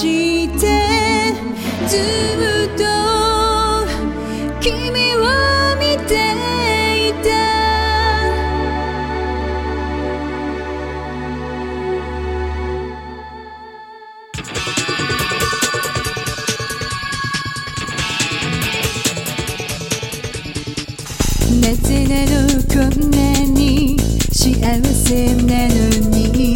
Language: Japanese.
してずっと君を見ていた。なぜなのこんなに幸せなのに。